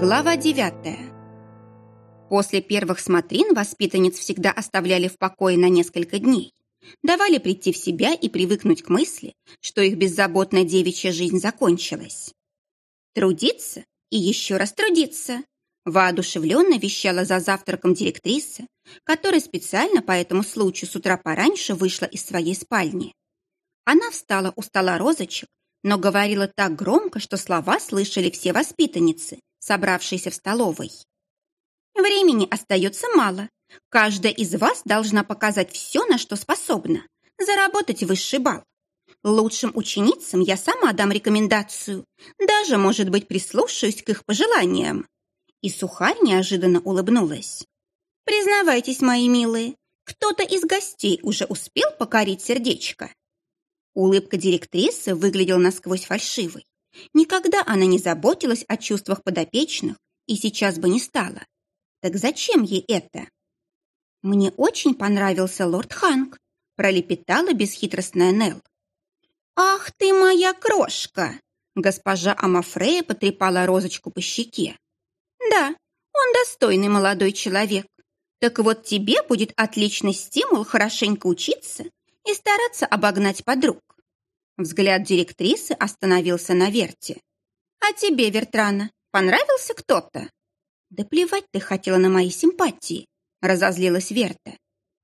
Глава девятая. После первых смотрин воспитанниц всегда оставляли в покое на несколько дней. Давали прийти в себя и привыкнуть к мысли, что их беззаботная девичья жизнь закончилась. Трудиться и еще раз трудиться. Воодушевленно вещала за завтраком директриса, которая специально по этому случаю с утра пораньше вышла из своей спальни. Она встала у стола розочек, но говорила так громко, что слова слышали все воспитанницы, собравшиеся в столовой. Времени остается мало. Каждая из вас должна показать все, на что способна, заработать высший балл. Лучшим ученицам я сама дам рекомендацию, даже, может быть, прислушаюсь к их пожеланиям. И Сухарь неожиданно улыбнулась. Признавайтесь, мои милые, кто-то из гостей уже успел покорить сердечко. Улыбка директрисы выглядела насквозь фальшивой. Никогда она не заботилась о чувствах подопечных и сейчас бы не стала. Так зачем ей это? Мне очень понравился лорд Ханк, пролепетала бесхитростная Нелл. «Ах ты моя крошка!» Госпожа Амафрея потрепала розочку по щеке. «Да, он достойный молодой человек. Так вот тебе будет отличный стимул хорошенько учиться и стараться обогнать подруг. Взгляд директрисы остановился на Верте. «А тебе, Вертрана, понравился кто-то?» «Да плевать ты хотела на мои симпатии», — разозлилась Верта.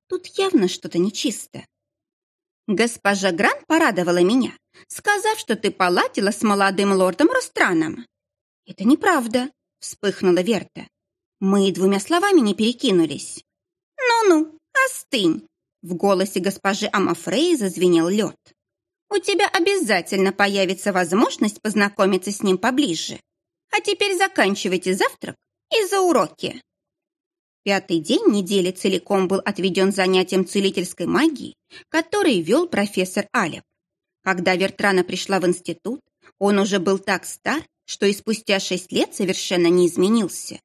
«Тут явно что-то нечисто». «Госпожа Гран порадовала меня, сказав, что ты поладила с молодым лордом Ространом». «Это неправда», — вспыхнула Верта. «Мы двумя словами не перекинулись». «Ну-ну, остынь!» В голосе госпожи Амафрей зазвенел лед у тебя обязательно появится возможность познакомиться с ним поближе. А теперь заканчивайте завтрак и за уроки. Пятый день недели целиком был отведен занятием целительской магии, который вел профессор Алеп. Когда Вертрана пришла в институт, он уже был так стар, что и спустя шесть лет совершенно не изменился.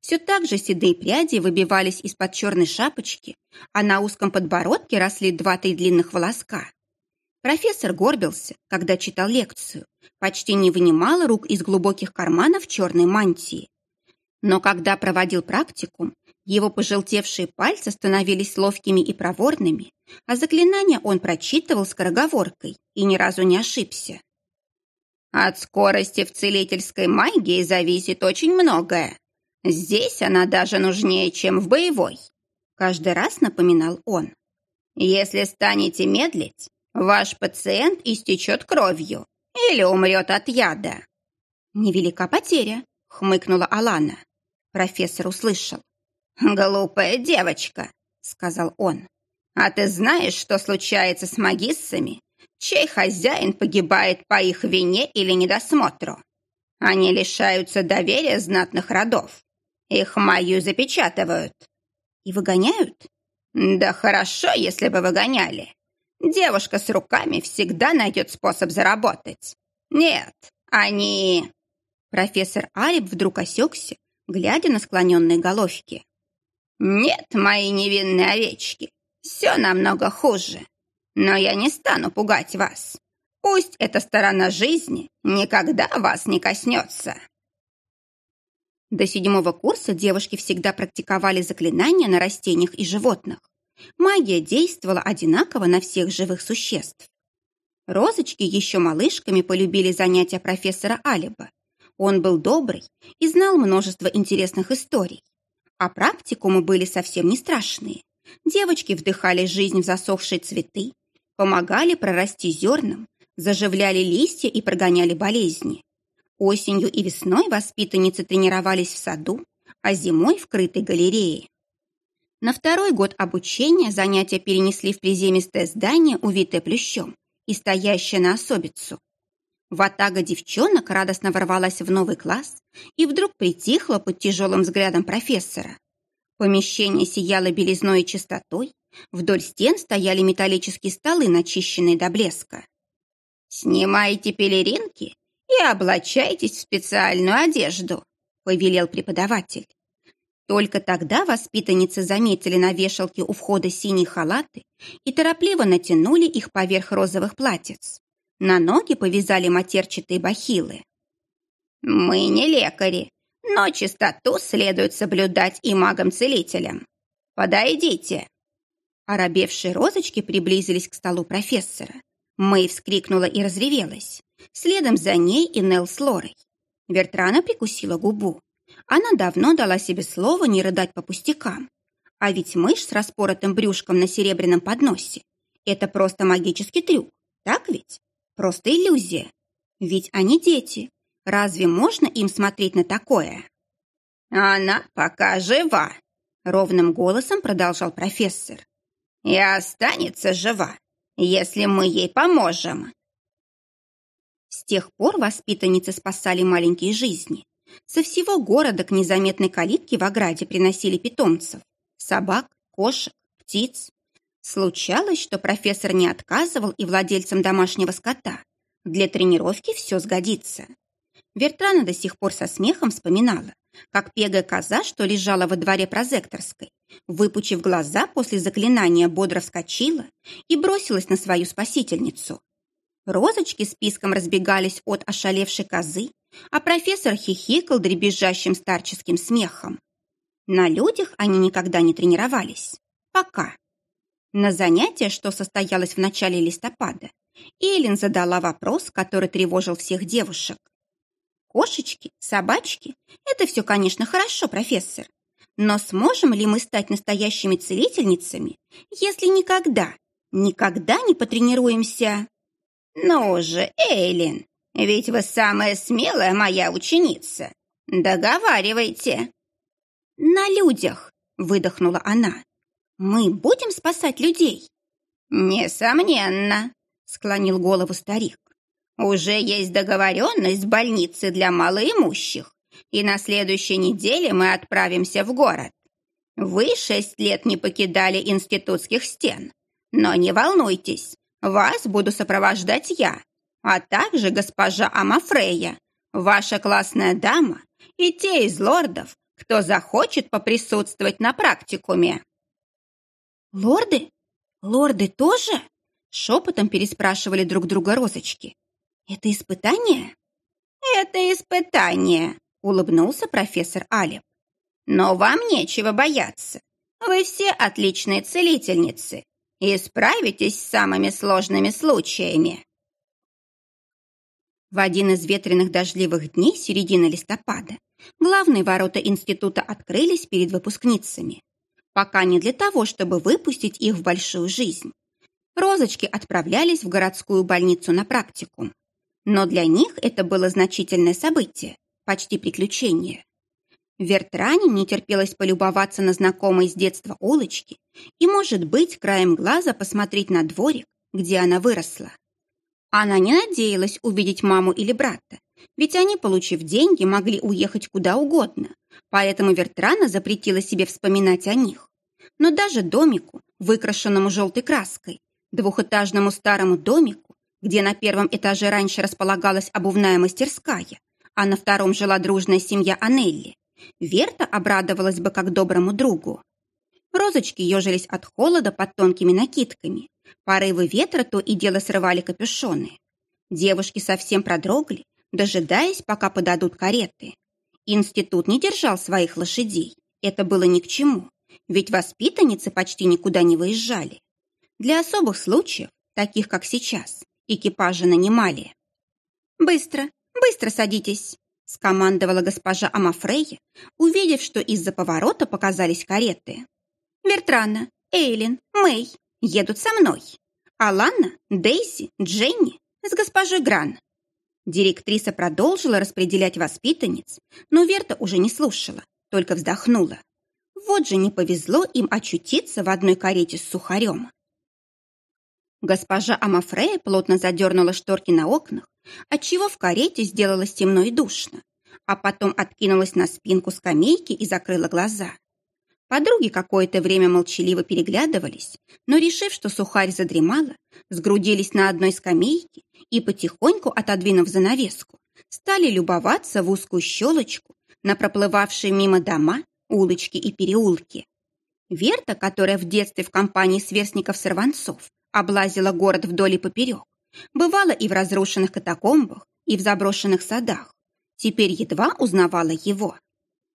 Все так же седые пряди выбивались из-под черной шапочки, а на узком подбородке росли два-три длинных волоска. Профессор горбился, когда читал лекцию, почти не вынимал рук из глубоких карманов черной мантии. Но когда проводил практикум, его пожелтевшие пальцы становились ловкими и проворными, а заклинания он прочитывал скороговоркой и ни разу не ошибся. От скорости в целительской магии зависит очень многое. Здесь она даже нужнее, чем в боевой. Каждый раз напоминал он. Если станете медлить, Ваш пациент истечет кровью или умрет от яда». «Невелика потеря», — хмыкнула Алана. Профессор услышал. «Глупая девочка», — сказал он. «А ты знаешь, что случается с магиссами, чей хозяин погибает по их вине или недосмотру? Они лишаются доверия знатных родов. Их магию запечатывают». «И выгоняют?» «Да хорошо, если бы выгоняли. Девушка с руками всегда найдет способ заработать. Нет, они...» Профессор Алиб вдруг осекся, глядя на склоненные головки. «Нет, мои невинные овечки, все намного хуже. Но я не стану пугать вас. Пусть эта сторона жизни никогда вас не коснется». До седьмого курса девушки всегда практиковали заклинания на растениях и животных. Магия действовала одинаково на всех живых существ. Розочки еще малышками полюбили занятия профессора Алиба. Он был добрый и знал множество интересных историй. А практикумы были совсем не страшные. Девочки вдыхали жизнь в засохшие цветы, помогали прорасти зернам, заживляли листья и прогоняли болезни. Осенью и весной воспитанницы тренировались в саду, а зимой в крытой галерее. На второй год обучения занятия перенесли в приземистое здание, увитое плющом и стоящее на особицу. Ватага девчонок радостно ворвалась в новый класс и вдруг притихла под тяжелым взглядом профессора. Помещение сияло белизной и чистотой, вдоль стен стояли металлические столы, начищенные до блеска. «Снимайте пелеринки и облачайтесь в специальную одежду», — повелел преподаватель. Только тогда воспитанницы заметили на вешалке у входа синие халаты и торопливо натянули их поверх розовых платьиц. На ноги повязали матерчатые бахилы. «Мы не лекари, но чистоту следует соблюдать и магам-целителям. Подойдите!» Оробевшие розочки приблизились к столу профессора. Мэй вскрикнула и разревелась. Следом за ней и Нелл с Лорой. Вертрана прикусила губу. Она давно дала себе слово не рыдать по пустякам. А ведь мышь с распоротым брюшком на серебряном подносе – это просто магический трюк, так ведь? Просто иллюзия. Ведь они дети. Разве можно им смотреть на такое? «Она пока жива», — ровным голосом продолжал профессор. «И останется жива, если мы ей поможем». С тех пор воспитанницы спасали маленькие жизни. Со всего города к незаметной калитке в ограде приносили питомцев. Собак, кошек, птиц. Случалось, что профессор не отказывал и владельцам домашнего скота. Для тренировки все сгодится. Вертрана до сих пор со смехом вспоминала, как пегая коза, что лежала во дворе прозекторской, выпучив глаза после заклинания, бодро вскочила и бросилась на свою спасительницу. Розочки списком разбегались от ошалевшей козы, а профессор хихикал дребезжащим старческим смехом. На людях они никогда не тренировались. Пока. На занятие, что состоялось в начале листопада, Эллен задала вопрос, который тревожил всех девушек. Кошечки, собачки – это все, конечно, хорошо, профессор. Но сможем ли мы стать настоящими целительницами, если никогда, никогда не потренируемся? Ну же, Эйлин, ведь вы самая смелая моя ученица. Договаривайте. На людях, выдохнула она. Мы будем спасать людей? Несомненно, склонил голову старик. Уже есть договоренность больницы для малоимущих, и на следующей неделе мы отправимся в город. Вы шесть лет не покидали институтских стен, но не волнуйтесь, вас буду сопровождать я, а также госпожа Амафрея, ваша классная дама и те из лордов, кто захочет поприсутствовать на практикуме». «Лорды? Лорды тоже?» Шепотом переспрашивали друг друга розочки. «Это испытание?» «Это испытание», — улыбнулся профессор Алеп. «Но вам нечего бояться. Вы все отличные целительницы и справитесь с самыми сложными случаями». В один из ветреных дождливых дней середины листопада главные ворота института открылись перед выпускницами. Пока не для того, чтобы выпустить их в большую жизнь. Розочки отправлялись в городскую больницу на практикум. Но для них это было значительное событие, почти приключение. Вертране не терпелось полюбоваться на знакомые с детства улочки и, может быть, краем глаза посмотреть на дворик, где она выросла. Она не надеялась увидеть маму или брата, ведь они, получив деньги, могли уехать куда угодно, поэтому Вертрана запретила себе вспоминать о них. Но даже домику, выкрашенному желтой краской, двухэтажному старому домику, где на первом этаже раньше располагалась обувная мастерская, а на втором жила дружная семья Анелли, Верта обрадовалась бы как доброму другу. Розочки ежились от холода под тонкими накидками. Порывы ветра то и дело срывали капюшоны. Девушки совсем продрогли, дожидаясь, пока подадут кареты. Институт не держал своих лошадей. Это было ни к чему, ведь воспитанницы почти никуда не выезжали. Для особых случаев, таких как сейчас, экипажа нанимали. «Быстро, быстро садитесь!» — скомандовала госпожа Амафрея, увидев, что из-за поворота показались кареты. «Вертрана, Эйлин, Мэй едут со мной. Алана, Дейси, Дженни с госпожой Гран». Директриса продолжила распределять воспитанниц, но Верта уже не слушала, только вздохнула. Вот же не повезло им очутиться в одной карете с сухарем. Госпожа Амафрея плотно задернула шторки на окнах, отчего в карете сделалось темно и душно, а потом откинулась на спинку скамейки и закрыла глаза. Подруги какое-то время молчаливо переглядывались, но, решив, что сухарь задремала, сгрудились на одной скамейке и, потихоньку отодвинув занавеску, стали любоваться в узкую щелочку на проплывавшие мимо дома, улочки и переулки. Верта, которая в детстве в компании сверстников-сорванцов облазила город вдоль и поперек, бывала и в разрушенных катакомбах, и в заброшенных садах. Теперь едва узнавала его.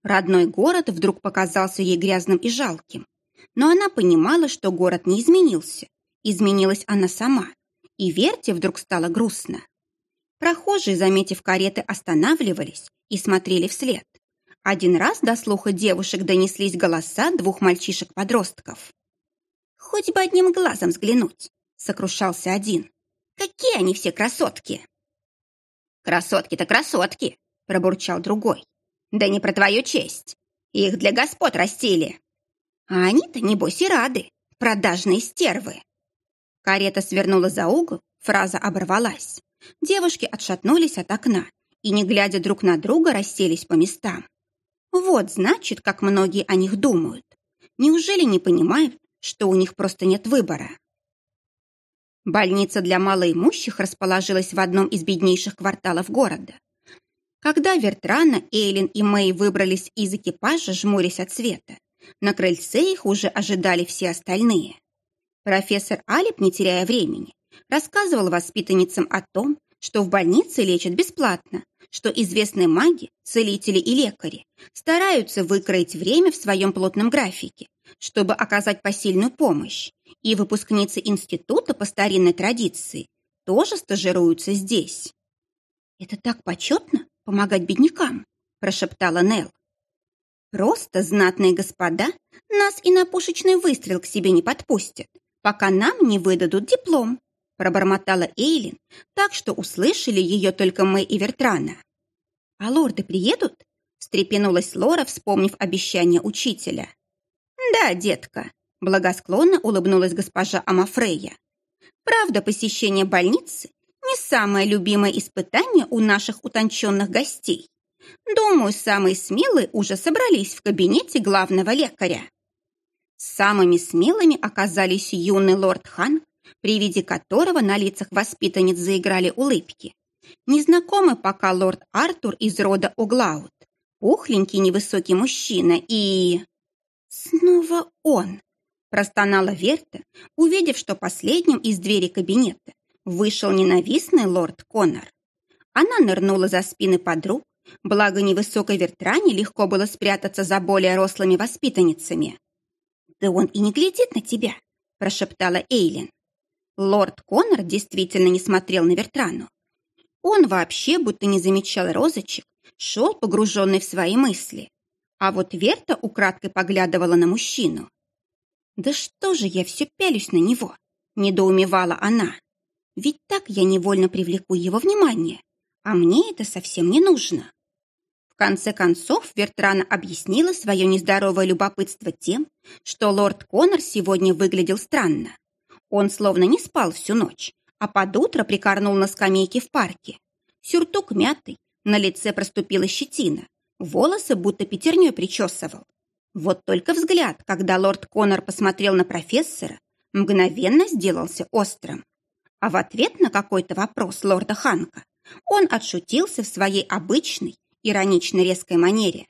Родной город вдруг показался ей грязным и жалким. Но она понимала, что город не изменился. Изменилась она сама. И Верте вдруг стало грустно. Прохожие, заметив кареты, останавливались и смотрели вслед. Один раз до слуха девушек донеслись голоса двух мальчишек-подростков. «Хоть бы одним глазом взглянуть», — сокрушался один. «Какие они все красотки!» «Красотки-то красотки!» — пробурчал другой. «Да не про твою честь. Их для господ растили». «А они-то, небось, и рады, продажные стервы». Карета свернула за угол, фраза оборвалась. Девушки отшатнулись от окна и, не глядя друг на друга, расселись по местам. Вот, значит, как многие о них думают. Неужели не понимают, что у них просто нет выбора? Больница для малоимущих расположилась в одном из беднейших кварталов города. Когда Вертрана, Эйлин и Мэй выбрались из экипажа, жмурясь от света, на крыльце их уже ожидали все остальные. Профессор Алип, не теряя времени, рассказывал воспитанницам о том, что в больнице лечат бесплатно, что известные маги, целители и лекари стараются выкроить время в своем плотном графике, чтобы оказать посильную помощь, и выпускницы института по старинной традиции тоже стажируются здесь. «Это так почетно помогать беднякам», – прошептала Нелл. «Просто знатные господа нас и на пушечный выстрел к себе не подпустят, пока нам не выдадут диплом», пробормотала Эйлин, так что услышали ее только мы и Вертрана. «А лорды приедут?» встрепенулась Лора, вспомнив обещание учителя. «Да, детка», — благосклонно улыбнулась госпожа Амафрея. «Правда, посещение больницы не самое любимое испытание у наших утонченных гостей. Думаю, самые смелые уже собрались в кабинете главного лекаря». Самыми смелыми оказались юный лорд Хан при виде которого на лицах воспитанниц заиграли улыбки. Незнакомый пока лорд Артур из рода Оглаут, пухленький невысокий мужчина и... Снова он! Простонала Верта, увидев, что последним из двери кабинета вышел ненавистный лорд Коннор. Она нырнула за спины подруг, благо невысокой Вертране легко было спрятаться за более рослыми воспитанницами. «Да он и не глядит на тебя», – прошептала Эйлин. Лорд Коннор действительно не смотрел на Вертрану. Он вообще будто не замечал розочек, шел погруженный в свои мысли. А вот Верта украдкой поглядывала на мужчину. «Да что же я все пялюсь на него?» – недоумевала она. «Ведь так я невольно привлеку его внимание, а мне это совсем не нужно». В конце концов Вертрана объяснила свое нездоровое любопытство тем, что лорд Коннор сегодня выглядел странно. Он словно не спал всю ночь, а под утро прикорнул на скамейке в парке. Сюртук мятый, на лице проступила щетина, волосы будто пятерней причесывал. Вот только взгляд, когда лорд Коннор посмотрел на профессора, мгновенно сделался острым. А в ответ на какой-то вопрос лорда Ханка он отшутился в своей обычной, иронично резкой манере.